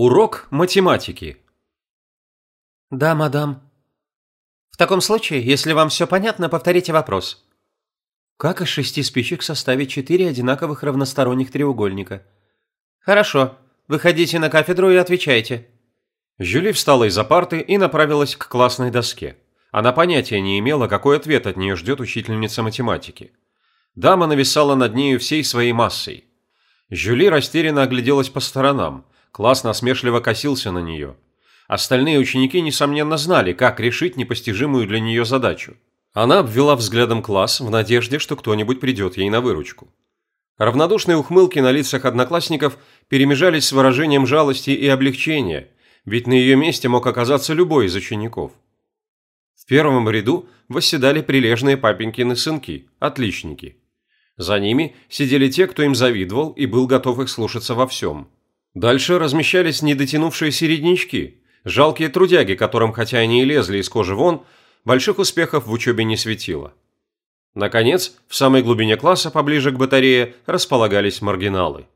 Урок математики. Да, мадам. В таком случае, если вам все понятно, повторите вопрос. Как из шести спичек составить четыре одинаковых равносторонних треугольника? Хорошо. Выходите на кафедру и отвечайте. Жюли встала из-за парты и направилась к классной доске. Она понятия не имела, какой ответ от нее ждет учительница математики. Дама нависала над нею всей своей массой. Жюли растерянно огляделась по сторонам – Класс насмешливо косился на нее. Остальные ученики, несомненно, знали, как решить непостижимую для нее задачу. Она обвела взглядом класс в надежде, что кто-нибудь придет ей на выручку. Равнодушные ухмылки на лицах одноклассников перемежались с выражением жалости и облегчения, ведь на ее месте мог оказаться любой из учеников. В первом ряду восседали прилежные папенькины сынки, отличники. За ними сидели те, кто им завидовал и был готов их слушаться во всем – Дальше размещались недотянувшие середнячки, жалкие трудяги, которым, хотя они и лезли из кожи вон, больших успехов в учебе не светило. Наконец, в самой глубине класса, поближе к батарее, располагались маргиналы.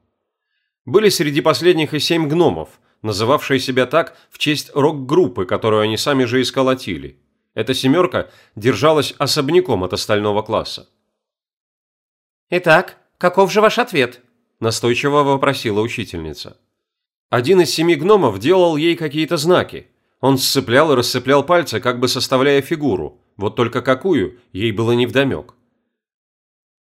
Были среди последних и семь гномов, называвшие себя так в честь рок-группы, которую они сами же и сколотили. Эта семерка держалась особняком от остального класса. «Итак, каков же ваш ответ?» – настойчиво вопросила учительница. Один из семи гномов делал ей какие-то знаки. Он сцеплял и рассыплял пальцы, как бы составляя фигуру. Вот только какую, ей было невдомек.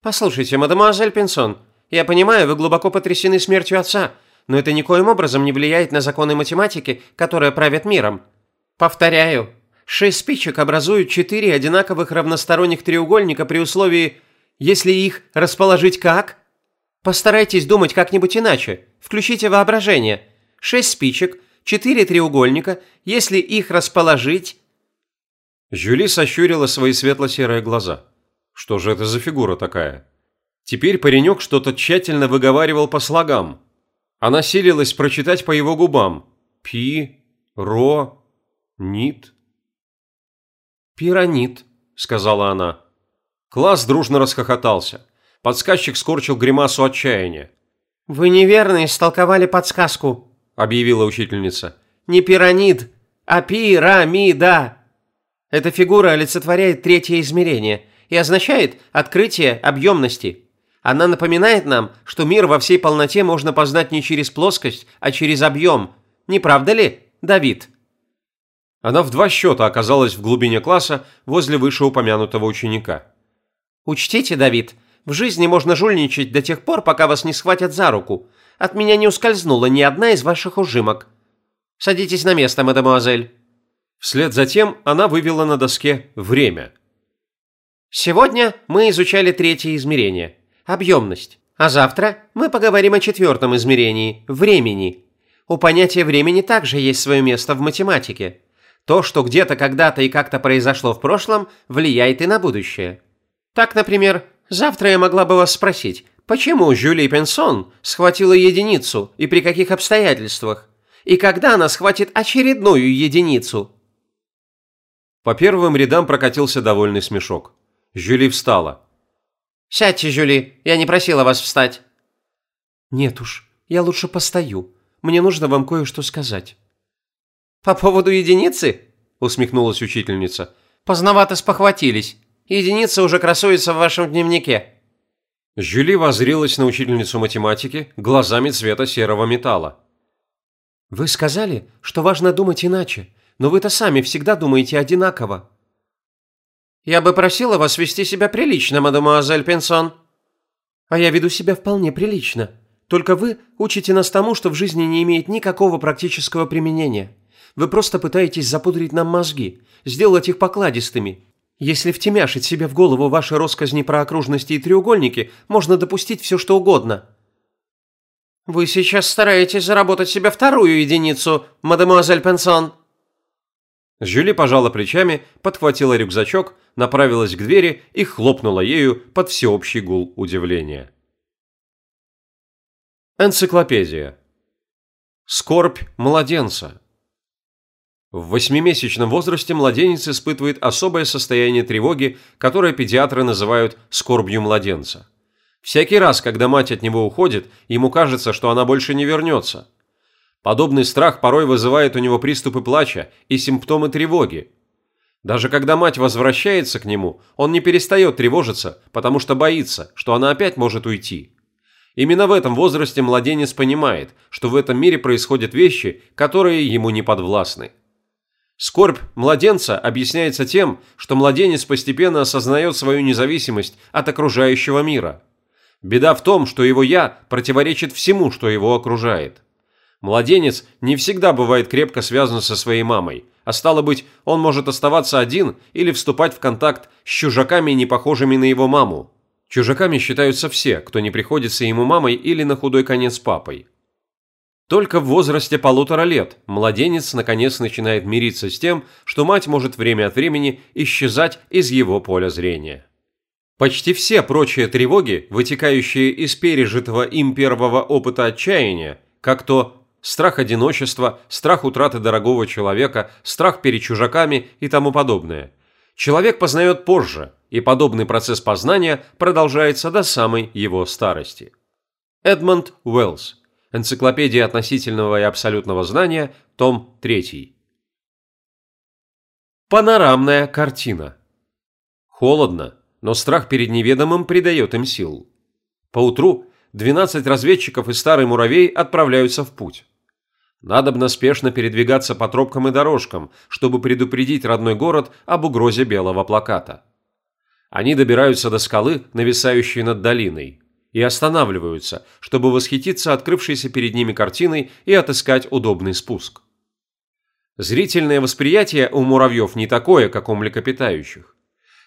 «Послушайте, мадемуазель Пинсон, я понимаю, вы глубоко потрясены смертью отца, но это никоим образом не влияет на законы математики, которые правят миром. Повторяю, шесть спичек образуют четыре одинаковых равносторонних треугольника при условии, если их расположить как? Постарайтесь думать как-нибудь иначе, включите воображение – шесть спичек, четыре треугольника, если их расположить...» Жюли сощурила свои светло-серые глаза. Что же это за фигура такая? Теперь паренек что-то тщательно выговаривал по слогам. Она силилась прочитать по его губам. Пи, ро, нит. «Пиранит», — сказала она. Класс дружно расхохотался. Подсказчик скорчил гримасу отчаяния. «Вы неверно истолковали подсказку», объявила учительница. «Не пирамид, а пирамида!» Эта фигура олицетворяет третье измерение и означает открытие объемности. Она напоминает нам, что мир во всей полноте можно познать не через плоскость, а через объем. Не правда ли, Давид? Она в два счета оказалась в глубине класса возле вышеупомянутого ученика. «Учтите, Давид, в жизни можно жульничать до тех пор, пока вас не схватят за руку, от меня не ускользнула ни одна из ваших ужимок. Садитесь на место, мадемуазель». Вслед за тем она вывела на доске время. «Сегодня мы изучали третье измерение – объемность. А завтра мы поговорим о четвертом измерении – времени. У понятия времени также есть свое место в математике. То, что где-то когда-то и как-то произошло в прошлом, влияет и на будущее. Так, например, завтра я могла бы вас спросить, Почему Жюли Пенсон схватила единицу и при каких обстоятельствах? И когда она схватит очередную единицу? По первым рядам прокатился довольный смешок. Жюли встала. «Сядьте, Жюли, я не просила вас встать». «Нет уж, я лучше постою. Мне нужно вам кое-что сказать». «По поводу единицы?» – усмехнулась учительница. «Поздновато спохватились. Единица уже красуется в вашем дневнике». Жюли воззрилась на учительницу математики глазами цвета серого металла. «Вы сказали, что важно думать иначе, но вы-то сами всегда думаете одинаково». «Я бы просила вас вести себя прилично, мадемуазель Пенсон». «А я веду себя вполне прилично. Только вы учите нас тому, что в жизни не имеет никакого практического применения. Вы просто пытаетесь запудрить нам мозги, сделать их покладистыми, если втемяшить себе в голову ваши росказни про окружности и треугольники, можно допустить все, что угодно». «Вы сейчас стараетесь заработать себе вторую единицу, мадемуазель Пенсон». Жюли пожала плечами, подхватила рюкзачок, направилась к двери и хлопнула ею под всеобщий гул удивления. Энциклопедия. Скорбь младенца. В восьмимесячном возрасте младенец испытывает особое состояние тревоги, которое педиатры называют «скорбью младенца». Всякий раз, когда мать от него уходит, ему кажется, что она больше не вернется. Подобный страх порой вызывает у него приступы плача и симптомы тревоги. Даже когда мать возвращается к нему, он не перестает тревожиться, потому что боится, что она опять может уйти. Именно в этом возрасте младенец понимает, что в этом мире происходят вещи, которые ему не подвластны. Скорбь младенца объясняется тем, что младенец постепенно осознает свою независимость от окружающего мира. Беда в том, что его «я» противоречит всему, что его окружает. Младенец не всегда бывает крепко связан со своей мамой, а стало быть, он может оставаться один или вступать в контакт с чужаками, не похожими на его маму. Чужаками считаются все, кто не приходится ему мамой или на худой конец папой. Только в возрасте полутора лет младенец наконец начинает мириться с тем, что мать может время от времени исчезать из его поля зрения. Почти все прочие тревоги, вытекающие из пережитого им первого опыта отчаяния, как то страх одиночества, страх утраты дорогого человека, страх перед чужаками и тому подобное, человек познает позже, и подобный процесс познания продолжается до самой его старости. Эдмонд Уэллс Энциклопедия относительного и абсолютного знания, том 3. Панорамная картина. Холодно, но страх перед неведомым придает им сил. Поутру 12 разведчиков и старый муравей отправляются в путь. Надобно спешно передвигаться по тропкам и дорожкам, чтобы предупредить родной город об угрозе белого плаката. Они добираются до скалы, нависающей над долиной, и останавливаются, чтобы восхититься открывшейся перед ними картиной и отыскать удобный спуск. Зрительное восприятие у муравьев не такое, как у млекопитающих.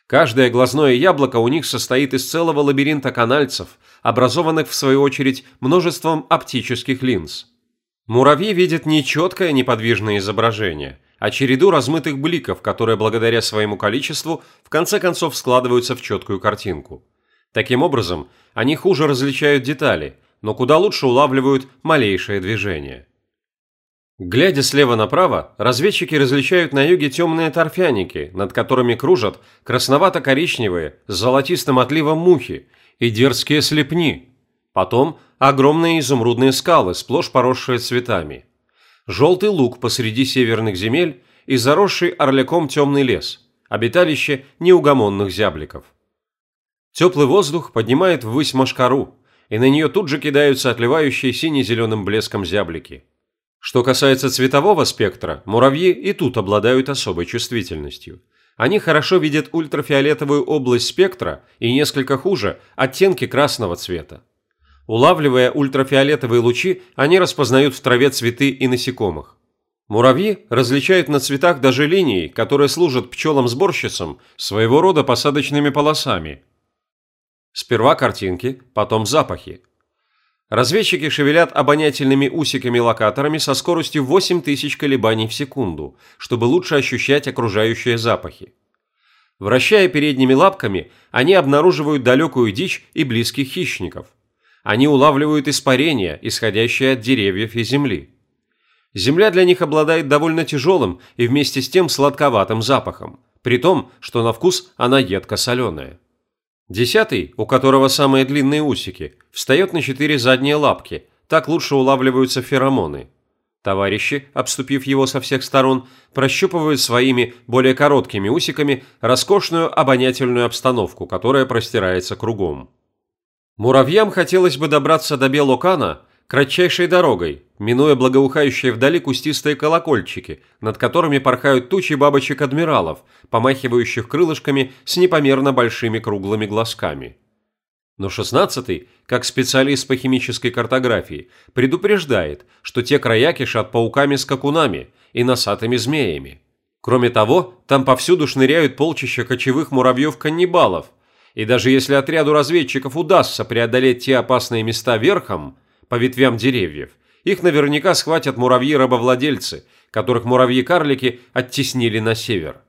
Каждое глазное яблоко у них состоит из целого лабиринта канальцев, образованных в свою очередь множеством оптических линз. Муравьи видят не четкое неподвижное изображение, а череду размытых бликов, которые благодаря своему количеству в конце концов складываются в четкую картинку. Таким образом, они хуже различают детали, но куда лучше улавливают малейшее движение. Глядя слева направо, разведчики различают на юге темные торфяники, над которыми кружат красновато-коричневые с золотистым отливом мухи и дерзкие слепни. Потом огромные изумрудные скалы, сплошь поросшие цветами. Желтый луг посреди северных земель и заросший орляком темный лес, обиталище неугомонных зябликов. Теплый воздух поднимает ввысь машкару, и на нее тут же кидаются отливающие сине-зеленым блеском зяблики. Что касается цветового спектра, муравьи и тут обладают особой чувствительностью. Они хорошо видят ультрафиолетовую область спектра и несколько хуже – оттенки красного цвета. Улавливая ультрафиолетовые лучи, они распознают в траве цветы и насекомых. Муравьи различают на цветах даже линии, которые служат пчелам-сборщицам своего рода посадочными полосами – Сперва картинки, потом запахи. Разведчики шевелят обонятельными усиками-локаторами со скоростью 8000 колебаний в секунду, чтобы лучше ощущать окружающие запахи. Вращая передними лапками, они обнаруживают далекую дичь и близких хищников. Они улавливают испарения, исходящие от деревьев и земли. Земля для них обладает довольно тяжелым и вместе с тем сладковатым запахом, при том, что на вкус она едко-соленая. Десятый, у которого самые длинные усики, встает на четыре задние лапки, так лучше улавливаются феромоны. Товарищи, обступив его со всех сторон, прощупывают своими более короткими усиками роскошную обонятельную обстановку, которая простирается кругом. Муравьям хотелось бы добраться до Белокана кратчайшей дорогой, минуя благоухающие вдали кустистые колокольчики, над которыми порхают тучи бабочек-адмиралов, помахивающих крылышками с непомерно большими круглыми глазками. Но шестнадцатый, как специалист по химической картографии, предупреждает, что те края кишат пауками-скакунами и носатыми змеями. Кроме того, там повсюду шныряют полчища кочевых муравьев-каннибалов, и даже если отряду разведчиков удастся преодолеть те опасные места верхом – по ветвям деревьев. Их наверняка схватят муравьи-рабовладельцы, которых муравьи-карлики оттеснили на север.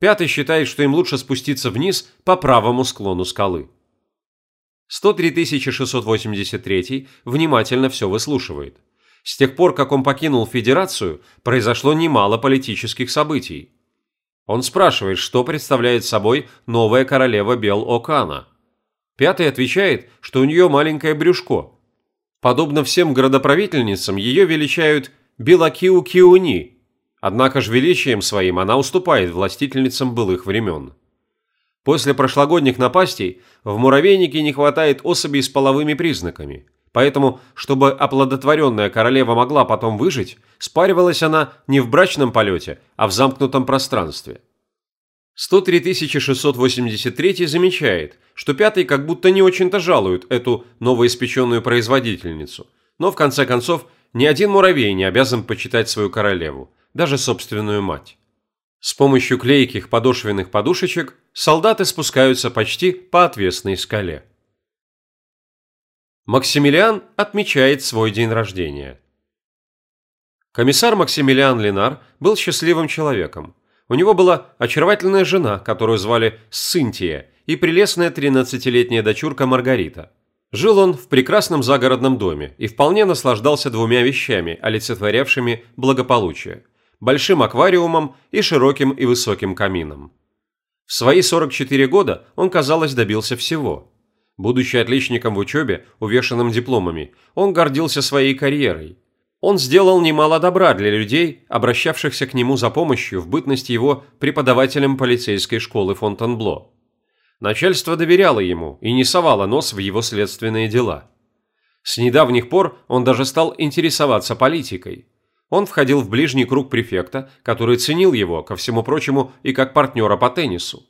Пятый считает, что им лучше спуститься вниз по правому склону скалы. 103 683 внимательно все выслушивает. С тех пор, как он покинул Федерацию, произошло немало политических событий. Он спрашивает, что представляет собой новая королева Бел-Окана. Пятый отвечает, что у нее маленькое брюшко, Подобно всем градоправительницам, ее величают Белакиу Киуни, однако же величием своим она уступает властительницам былых времен. После прошлогодних напастей в муравейнике не хватает особей с половыми признаками, поэтому, чтобы оплодотворенная королева могла потом выжить, спаривалась она не в брачном полете, а в замкнутом пространстве. 103 683 замечает, что пятый как будто не очень-то жалует эту новоиспеченную производительницу, но в конце концов ни один муравей не обязан почитать свою королеву, даже собственную мать. С помощью клейких подошвенных подушечек солдаты спускаются почти по отвесной скале. Максимилиан отмечает свой день рождения. Комиссар Максимилиан Ленар был счастливым человеком. У него была очаровательная жена, которую звали Синтия, и прелестная 13-летняя дочурка Маргарита. Жил он в прекрасном загородном доме и вполне наслаждался двумя вещами, олицетворявшими благополучие – большим аквариумом и широким и высоким камином. В свои 44 года он, казалось, добился всего. Будучи отличником в учебе, увешанным дипломами, он гордился своей карьерой – он сделал немало добра для людей, обращавшихся к нему за помощью в бытность его преподавателем полицейской школы Фонтенбло. Начальство доверяло ему и не совало нос в его следственные дела. С недавних пор он даже стал интересоваться политикой. Он входил в ближний круг префекта, который ценил его, ко всему прочему, и как партнера по теннису.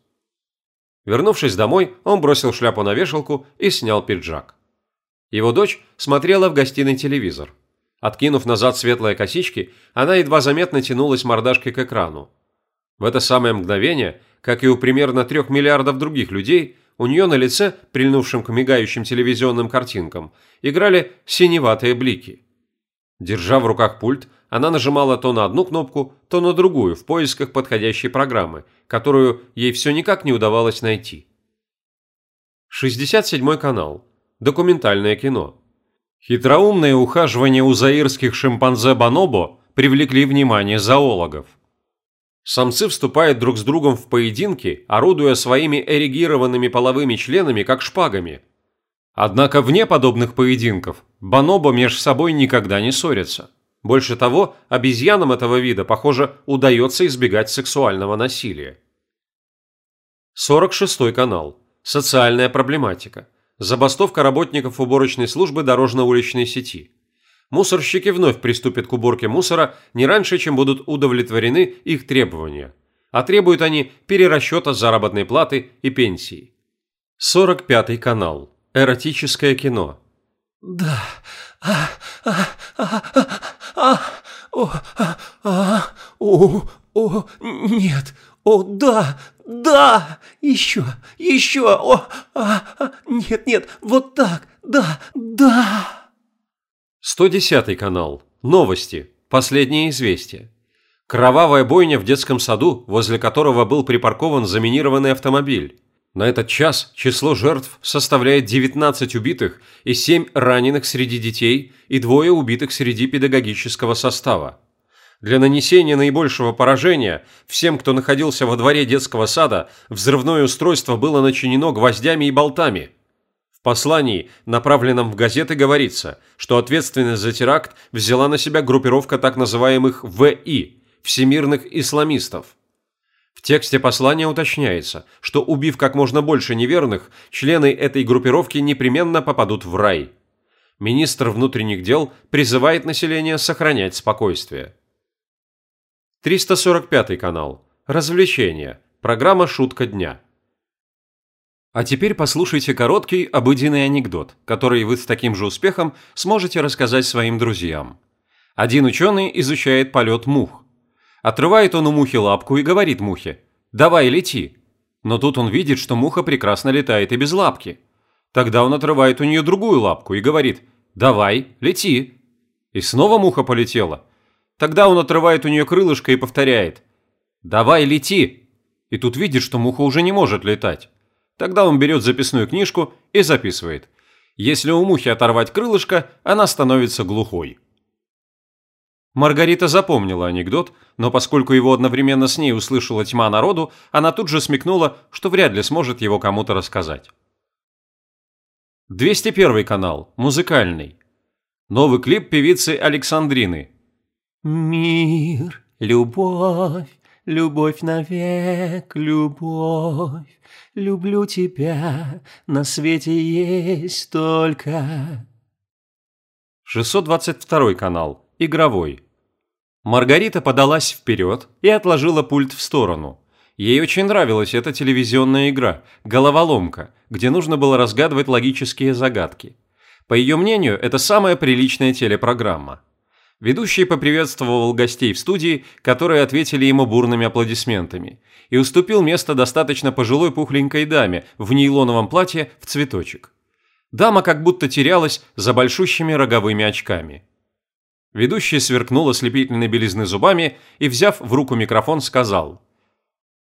Вернувшись домой, он бросил шляпу на вешалку и снял пиджак. Его дочь смотрела в гостиной телевизор. Откинув назад светлые косички, она едва заметно тянулась мордашкой к экрану. В это самое мгновение, как и у примерно трех миллиардов других людей, у нее на лице, прильнувшем к мигающим телевизионным картинкам, играли синеватые блики. Держа в руках пульт, она нажимала то на одну кнопку, то на другую в поисках подходящей программы, которую ей все никак не удавалось найти. 67 канал. Документальное кино. Хитроумные ухаживания у заирских шимпанзе Бонобо привлекли внимание зоологов. Самцы вступают друг с другом в поединки, орудуя своими эрегированными половыми членами, как шпагами. Однако вне подобных поединков бонобо между собой никогда не ссорятся. Больше того, обезьянам этого вида, похоже, удается избегать сексуального насилия. 46 канал. Социальная проблематика. Забастовка работников уборочной службы дорожно-уличной сети. Мусорщики вновь приступят к уборке мусора не раньше, чем будут удовлетворены их требования. А требуют они перерасчета заработной платы и пенсии. 45 канал. Эротическое кино. Да. А, а, а, а, а, о, а, а, о, о, нет. О, да, да, еще, еще, о, а, а, нет, нет, вот так, да, да. 110 канал. Новости. Последние известия. Кровавая бойня в детском саду, возле которого был припаркован заминированный автомобиль. На этот час число жертв составляет 19 убитых и 7 раненых среди детей и двое убитых среди педагогического состава. Для нанесения наибольшего поражения всем, кто находился во дворе детского сада, взрывное устройство было начинено гвоздями и болтами. В послании, направленном в газеты, говорится, что ответственность за теракт взяла на себя группировка так называемых ВИ – всемирных исламистов. В тексте послания уточняется, что убив как можно больше неверных, члены этой группировки непременно попадут в рай. Министр внутренних дел призывает население сохранять спокойствие. 345 канал. Развлечения. Программа «Шутка дня». А теперь послушайте короткий обыденный анекдот, который вы с таким же успехом сможете рассказать своим друзьям. Один ученый изучает полет мух. Отрывает он у мухи лапку и говорит мухе «давай лети». Но тут он видит, что муха прекрасно летает и без лапки. Тогда он отрывает у нее другую лапку и говорит «давай, лети». И снова муха полетела. Тогда он отрывает у нее крылышко и повторяет «Давай, лети!» И тут видит, что муха уже не может летать. Тогда он берет записную книжку и записывает. Если у мухи оторвать крылышко, она становится глухой. Маргарита запомнила анекдот, но поскольку его одновременно с ней услышала тьма народу, она тут же смекнула, что вряд ли сможет его кому-то рассказать. 201 канал, музыкальный. Новый клип певицы Александрины. Мир, любовь, любовь навек, любовь. Люблю тебя, на свете есть только. 622 канал. Игровой. Маргарита подалась вперед и отложила пульт в сторону. Ей очень нравилась эта телевизионная игра «Головоломка», где нужно было разгадывать логические загадки. По ее мнению, это самая приличная телепрограмма. Ведущий поприветствовал гостей в студии, которые ответили ему бурными аплодисментами, и уступил место достаточно пожилой пухленькой даме в нейлоновом платье в цветочек. Дама как будто терялась за большущими роговыми очками. Ведущий сверкнул ослепительной белизны зубами и, взяв в руку микрофон, сказал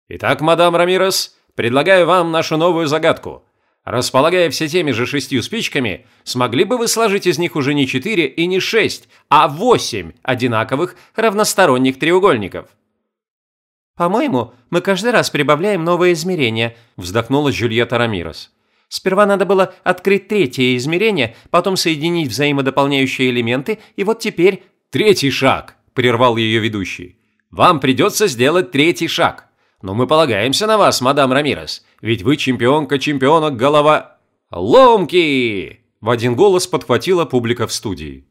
«Итак, мадам Рамирес, предлагаю вам нашу новую загадку – Располагая все теми же шестью спичками, смогли бы вы сложить из них уже не четыре и не шесть, а восемь одинаковых равносторонних треугольников? «По-моему, мы каждый раз прибавляем новое измерение», – вздохнула Джульетта Рамирос. «Сперва надо было открыть третье измерение, потом соединить взаимодополняющие элементы, и вот теперь...» «Третий шаг», – прервал ее ведущий. «Вам придется сделать третий шаг. Но мы полагаемся на вас, мадам Рамирес, ведь вы чемпионка чемпионок голова... Ломки!» В один голос подхватила публика в студии.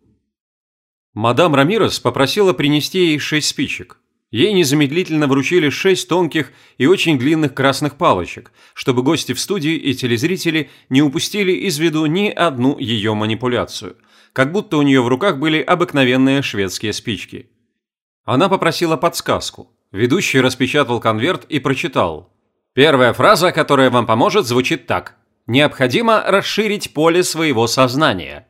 Мадам Рамирес попросила принести ей шесть спичек. Ей незамедлительно вручили шесть тонких и очень длинных красных палочек, чтобы гости в студии и телезрители не упустили из виду ни одну ее манипуляцию, как будто у нее в руках были обыкновенные шведские спички. Она попросила подсказку. Ведущий распечатал конверт и прочитал. Первая фраза, которая вам поможет, звучит так. Необходимо расширить поле своего сознания.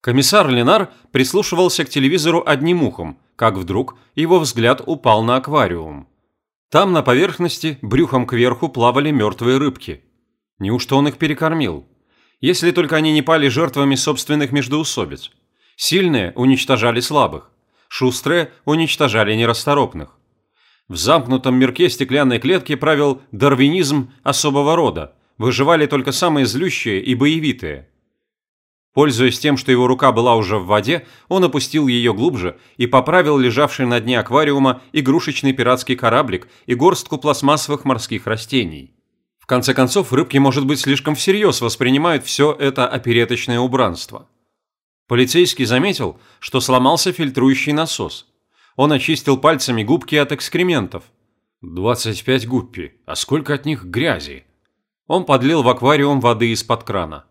Комиссар Ленар прислушивался к телевизору одним ухом, как вдруг его взгляд упал на аквариум. Там на поверхности, брюхом кверху, плавали мертвые рыбки. Неужто он их перекормил? Если только они не пали жертвами собственных междоусобиц. Сильные уничтожали слабых. Шустрые уничтожали нерасторопных. В замкнутом мирке стеклянной клетки правил дарвинизм особого рода. Выживали только самые злющие и боевитые. Пользуясь тем, что его рука была уже в воде, он опустил ее глубже и поправил лежавший на дне аквариума игрушечный пиратский кораблик и горстку пластмассовых морских растений. В конце концов, рыбки, может быть, слишком всерьез воспринимают все это опереточное убранство. Полицейский заметил, что сломался фильтрующий насос. Он очистил пальцами губки от экскрементов. 25 гуппи, а сколько от них грязи? Он подлил в аквариум воды из-под крана.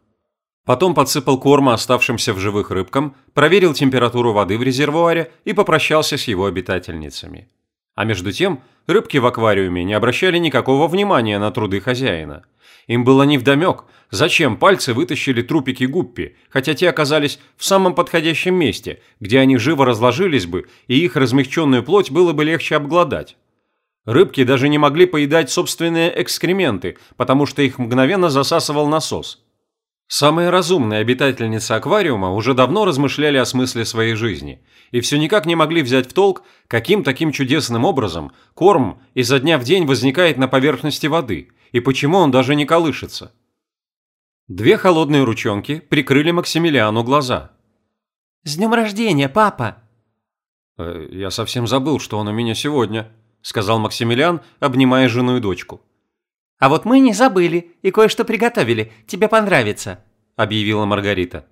Потом подсыпал корма оставшимся в живых рыбкам, проверил температуру воды в резервуаре и попрощался с его обитательницами. А между тем, рыбки в аквариуме не обращали никакого внимания на труды хозяина. Им было невдомек, зачем пальцы вытащили трупики гуппи, хотя те оказались в самом подходящем месте, где они живо разложились бы, и их размягченную плоть было бы легче обглодать. Рыбки даже не могли поедать собственные экскременты, потому что их мгновенно засасывал насос. Самые разумные обитательницы аквариума уже давно размышляли о смысле своей жизни и все никак не могли взять в толк, каким таким чудесным образом корм изо дня в день возникает на поверхности воды и почему он даже не колышется. Две холодные ручонки прикрыли Максимилиану глаза. «С днем рождения, папа!» «Э, «Я совсем забыл, что он у меня сегодня», – сказал Максимилиан, обнимая жену и дочку. «А вот мы не забыли и кое-что приготовили. Тебе понравится», – объявила Маргарита.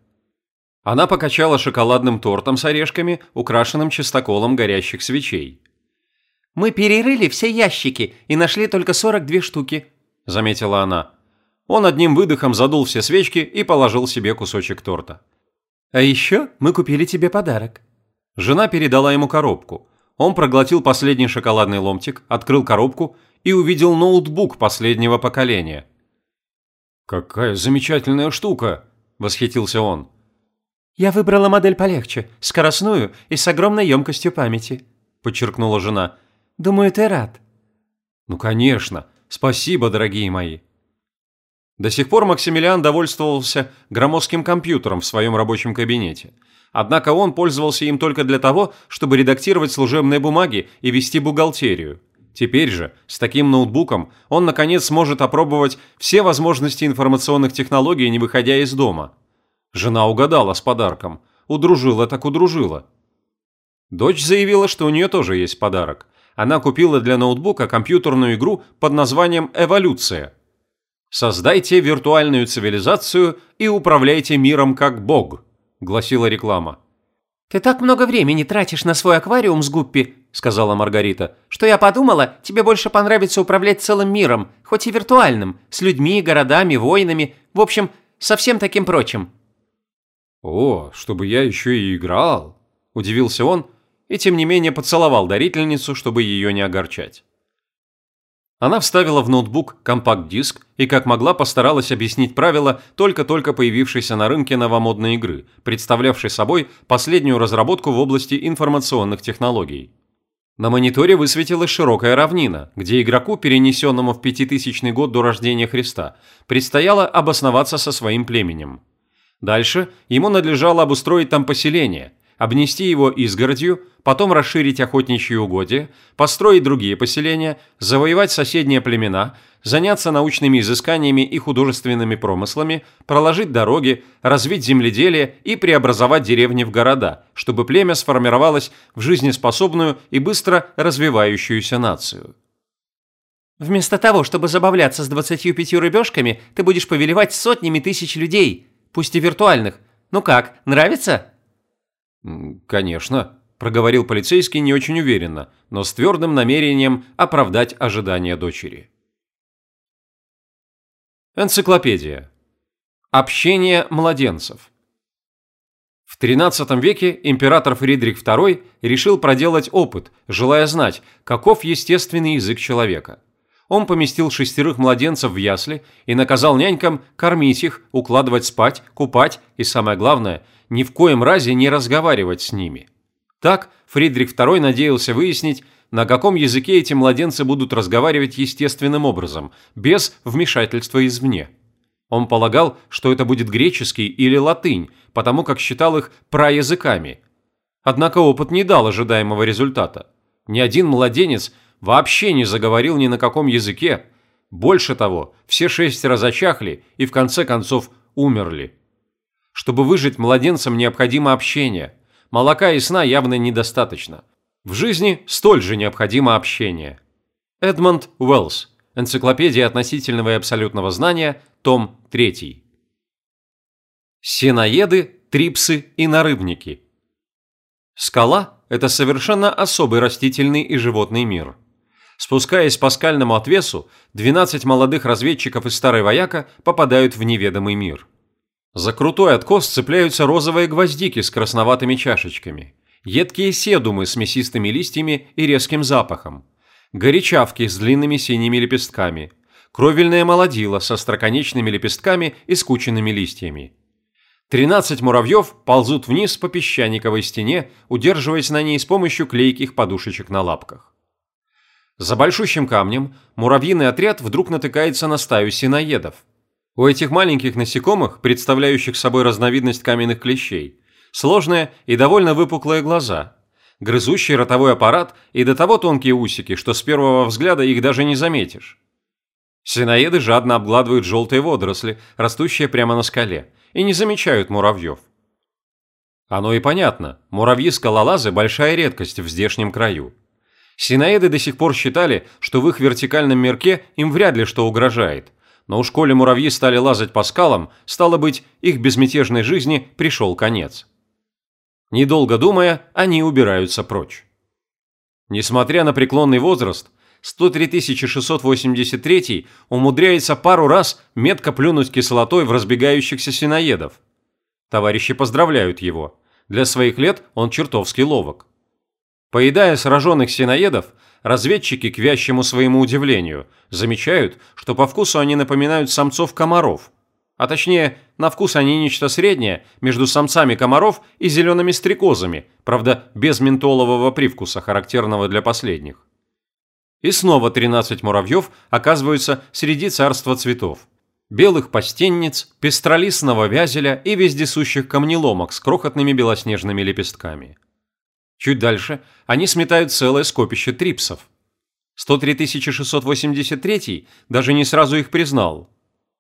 Она покачала шоколадным тортом с орешками, украшенным чистоколом горящих свечей. «Мы перерыли все ящики и нашли только 42 штуки», – заметила она. Он одним выдохом задул все свечки и положил себе кусочек торта. «А еще мы купили тебе подарок». Жена передала ему коробку. Он проглотил последний шоколадный ломтик, открыл коробку и увидел ноутбук последнего поколения. «Какая замечательная штука!» – восхитился он. «Я выбрала модель полегче, скоростную и с огромной емкостью памяти», – подчеркнула жена. «Думаю, ты рад». «Ну, конечно. Спасибо, дорогие мои». До сих пор Максимилиан довольствовался громоздким компьютером в своем рабочем кабинете. Однако он пользовался им только для того, чтобы редактировать служебные бумаги и вести бухгалтерию. Теперь же, с таким ноутбуком, он наконец сможет опробовать все возможности информационных технологий, не выходя из дома. Жена угадала с подарком. Удружила так удружила. Дочь заявила, что у нее тоже есть подарок. Она купила для ноутбука компьютерную игру под названием «Эволюция». «Создайте виртуальную цивилизацию и управляйте миром как бог», – гласила реклама. «Ты так много времени тратишь на свой аквариум с Гуппи», – сказала Маргарита, «что я подумала, тебе больше понравится управлять целым миром, хоть и виртуальным, с людьми, городами, войнами, в общем, со всем таким прочим». «О, чтобы я еще и играл!» – удивился он и тем не менее поцеловал дарительницу, чтобы ее не огорчать. Она вставила в ноутбук компакт-диск и как могла постаралась объяснить правила только-только появившейся на рынке новомодной игры, представлявшей собой последнюю разработку в области информационных технологий. На мониторе высветилась широкая равнина, где игроку, перенесенному в 5000 год до рождения Христа, предстояло обосноваться со своим племенем. Дальше ему надлежало обустроить там поселение, обнести его изгородью, потом расширить охотничьи угодья, построить другие поселения, завоевать соседние племена, заняться научными изысканиями и художественными промыслами, проложить дороги, развить земледелие и преобразовать деревни в города, чтобы племя сформировалось в жизнеспособную и быстро развивающуюся нацию. Вместо того, чтобы забавляться с 25 рыбешками, ты будешь повелевать сотнями тысяч людей, пусть и виртуальных. Ну как, нравится? «Конечно», – проговорил полицейский не очень уверенно, но с твердым намерением оправдать ожидания дочери. Энциклопедия. Общение младенцев. В XIII веке император Фридрих II решил проделать опыт, желая знать, каков естественный язык человека. Он поместил шестерых младенцев в ясли и наказал нянькам кормить их, укладывать спать, купать и, самое главное, ни в коем разе не разговаривать с ними. Так Фридрих II надеялся выяснить, на каком языке эти младенцы будут разговаривать естественным образом, без вмешательства извне. Он полагал, что это будет греческий или латынь, потому как считал их праязыками. Однако опыт не дал ожидаемого результата. Ни один младенец вообще не заговорил ни на каком языке. Больше того, все шестеро зачахли и в конце концов умерли. Чтобы выжить младенцам необходимо общение. Молока и сна явно недостаточно. В жизни столь же необходимо общение. Эдмонд Уэллс. Энциклопедия относительного и абсолютного знания, том 3. Синоеды, трипсы и нарыбники. Скала – это совершенно особый растительный и животный мир. Спускаясь по скальному отвесу, 12 молодых разведчиков из Старой Вояка попадают в неведомый мир. За крутой откос цепляются розовые гвоздики с красноватыми чашечками, едкие седумы с мясистыми листьями и резким запахом, горячавки с длинными синими лепестками, кровельное молодило со строконечными лепестками и скученными листьями. Тринадцать муравьев ползут вниз по песчаниковой стене, удерживаясь на ней с помощью клейких подушечек на лапках. За большущим камнем муравьиный отряд вдруг натыкается на стаю синоедов – у этих маленьких насекомых, представляющих собой разновидность каменных клещей, сложные и довольно выпуклые глаза, грызущий ротовой аппарат и до того тонкие усики, что с первого взгляда их даже не заметишь. Свиноеды жадно обгладывают желтые водоросли, растущие прямо на скале, и не замечают муравьев. Оно и понятно, муравьи-скалолазы – большая редкость в здешнем краю. Синоеды до сих пор считали, что в их вертикальном мирке им вряд ли что угрожает – но уж коли муравьи стали лазать по скалам, стало быть, их безмятежной жизни пришел конец. Недолго думая, они убираются прочь. Несмотря на преклонный возраст, 103 683 умудряется пару раз метко плюнуть кислотой в разбегающихся синоедов. Товарищи поздравляют его. Для своих лет он чертовски ловок. Поедая сраженных синоедов, разведчики, к вящему своему удивлению, замечают, что по вкусу они напоминают самцов комаров. А точнее, на вкус они нечто среднее между самцами комаров и зелеными стрекозами, правда, без ментолового привкуса, характерного для последних. И снова 13 муравьев оказываются среди царства цветов. Белых постенниц, пестролистного вязеля и вездесущих камнеломок с крохотными белоснежными лепестками. Чуть дальше они сметают целое скопище трипсов. 103 683 даже не сразу их признал.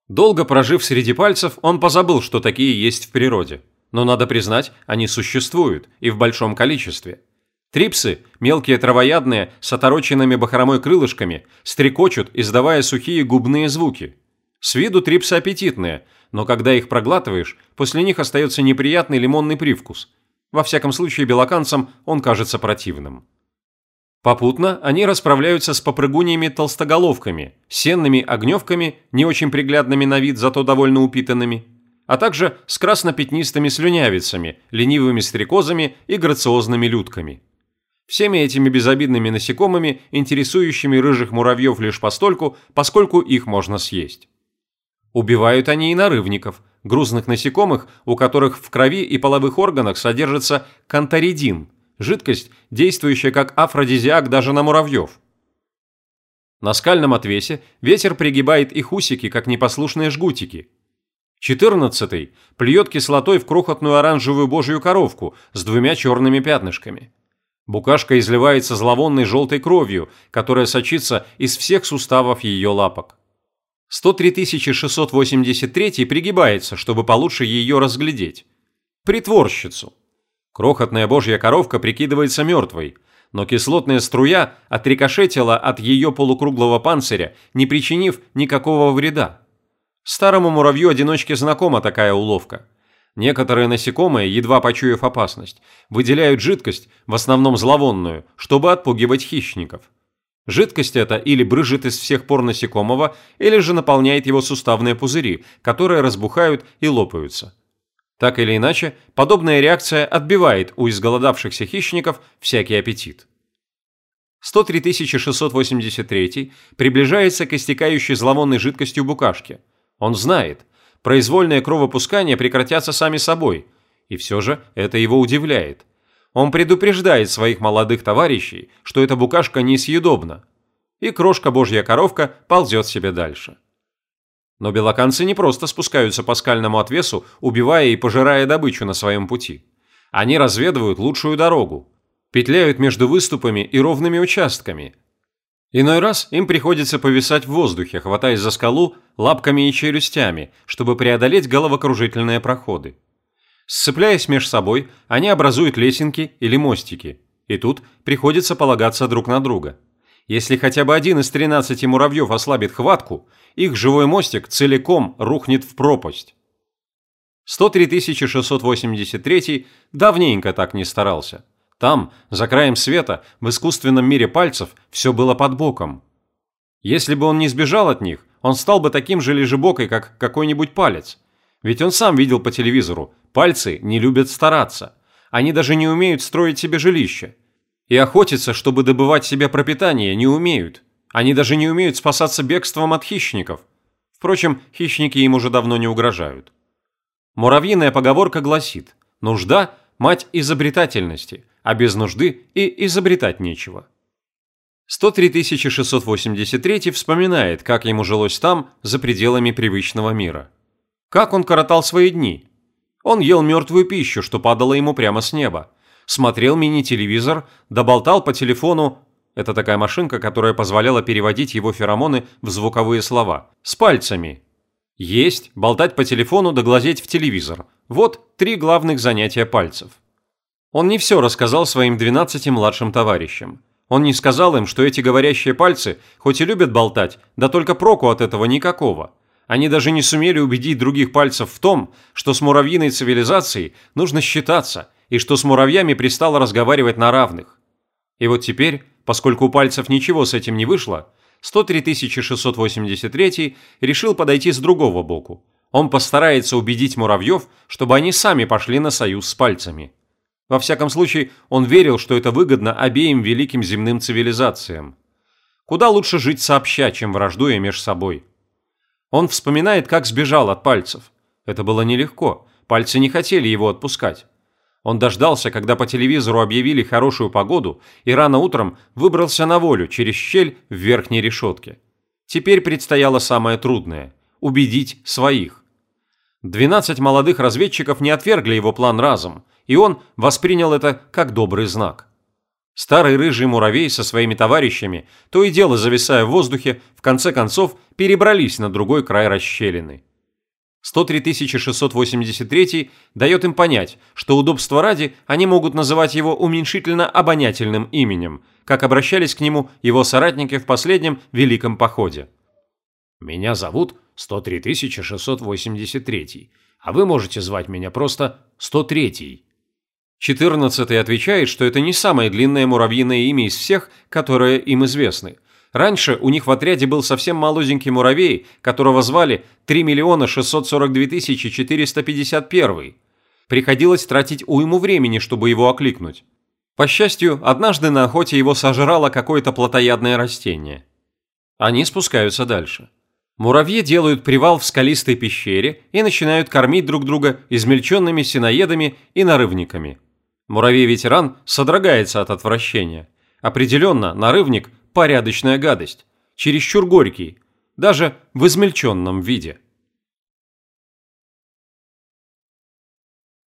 Долго прожив среди пальцев, он позабыл, что такие есть в природе. Но надо признать, они существуют и в большом количестве. Трипсы, мелкие травоядные, с отороченными бахромой крылышками, стрекочут, издавая сухие губные звуки. С виду трипсы аппетитные, но когда их проглатываешь, после них остается неприятный лимонный привкус. Во всяком случае, белоканцам он кажется противным. Попутно они расправляются с попрыгуньями-толстоголовками, сенными огневками, не очень приглядными на вид, зато довольно упитанными, а также с краснопятнистыми слюнявицами, ленивыми стрекозами и грациозными людками. Всеми этими безобидными насекомыми, интересующими рыжих муравьев лишь постольку, поскольку их можно съесть. Убивают они и нарывников, грузных насекомых, у которых в крови и половых органах содержится канторидин – жидкость, действующая как афродизиак даже на муравьев. На скальном отвесе ветер пригибает их усики, как непослушные жгутики. Четырнадцатый плюет кислотой в крохотную оранжевую божью коровку с двумя черными пятнышками. Букашка изливается зловонной желтой кровью, которая сочится из всех суставов ее лапок. 103 683 пригибается, чтобы получше ее разглядеть. Притворщицу. Крохотная божья коровка прикидывается мертвой, но кислотная струя отрикошетила от ее полукруглого панциря, не причинив никакого вреда. Старому муравью-одиночке знакома такая уловка. Некоторые насекомые, едва почуяв опасность, выделяют жидкость, в основном зловонную, чтобы отпугивать хищников. Жидкость эта или брыжет из всех пор насекомого, или же наполняет его суставные пузыри, которые разбухают и лопаются. Так или иначе, подобная реакция отбивает у изголодавшихся хищников всякий аппетит. 103 683 приближается к истекающей зловонной жидкостью букашки. Он знает, произвольные кровопускания прекратятся сами собой, и все же это его удивляет. Он предупреждает своих молодых товарищей, что эта букашка несъедобна, и крошка божья коровка ползет себе дальше. Но белоканцы не просто спускаются по скальному отвесу, убивая и пожирая добычу на своем пути. Они разведывают лучшую дорогу, петляют между выступами и ровными участками. Иной раз им приходится повисать в воздухе, хватаясь за скалу лапками и челюстями, чтобы преодолеть головокружительные проходы. Сцепляясь меж собой, они образуют лесенки или мостики, и тут приходится полагаться друг на друга. Если хотя бы один из 13 муравьев ослабит хватку, их живой мостик целиком рухнет в пропасть. 103 683 давненько так не старался. Там, за краем света, в искусственном мире пальцев, все было под боком. Если бы он не сбежал от них, он стал бы таким же лежебокой, как какой-нибудь палец. Ведь он сам видел по телевизору, пальцы не любят стараться. Они даже не умеют строить себе жилище. И охотиться, чтобы добывать себе пропитание, не умеют. Они даже не умеют спасаться бегством от хищников. Впрочем, хищники им уже давно не угрожают. Муравьиная поговорка гласит «Нужда – мать изобретательности, а без нужды и изобретать нечего». 103 683 вспоминает, как ему жилось там, за пределами привычного мира. Как он коротал свои дни. Он ел мертвую пищу, что падало ему прямо с неба смотрел мини-телевизор, доболтал по телефону это такая машинка, которая позволяла переводить его феромоны в звуковые слова. С пальцами. Есть, болтать по телефону, доглазеть в телевизор. Вот три главных занятия пальцев. Он не все рассказал своим 12 младшим товарищам. Он не сказал им, что эти говорящие пальцы, хоть и любят болтать, да только проку от этого никакого. Они даже не сумели убедить других пальцев в том, что с муравьиной цивилизацией нужно считаться – и что с муравьями пристало разговаривать на равных. И вот теперь, поскольку у пальцев ничего с этим не вышло, 103 683 решил подойти с другого боку. Он постарается убедить муравьев, чтобы они сами пошли на союз с пальцами. Во всяком случае, он верил, что это выгодно обеим великим земным цивилизациям. Куда лучше жить сообща, чем враждуя меж собой. Он вспоминает, как сбежал от пальцев. Это было нелегко, пальцы не хотели его отпускать. Он дождался, когда по телевизору объявили хорошую погоду, и рано утром выбрался на волю через щель в верхней решетке. Теперь предстояло самое трудное – убедить своих. 12 молодых разведчиков не отвергли его план разом, и он воспринял это как добрый знак. Старый рыжий муравей со своими товарищами, то и дело зависая в воздухе, в конце концов перебрались на другой край расщелины. 103 683 дает им понять, что удобства ради они могут называть его уменьшительно-обонятельным именем, как обращались к нему его соратники в последнем Великом Походе. «Меня зовут 103 683, а вы можете звать меня просто 103-й». Четырнадцатый отвечает, что это не самое длинное муравьиное имя из всех, которые им известны. Раньше у них в отряде был совсем молоденький муравей, которого звали 3 миллиона 642 451. Приходилось тратить уйму времени, чтобы его окликнуть. По счастью, однажды на охоте его сожрало какое-то плотоядное растение. Они спускаются дальше. Муравьи делают привал в скалистой пещере и начинают кормить друг друга измельченными синоедами и нарывниками. Муравей-ветеран содрогается от отвращения. Определенно, нарывник – порядочная гадость. Чересчур горький, даже в измельченном виде.